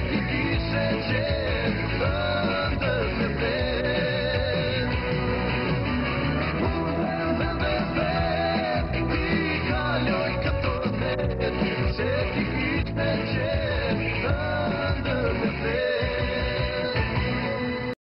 Sanchez.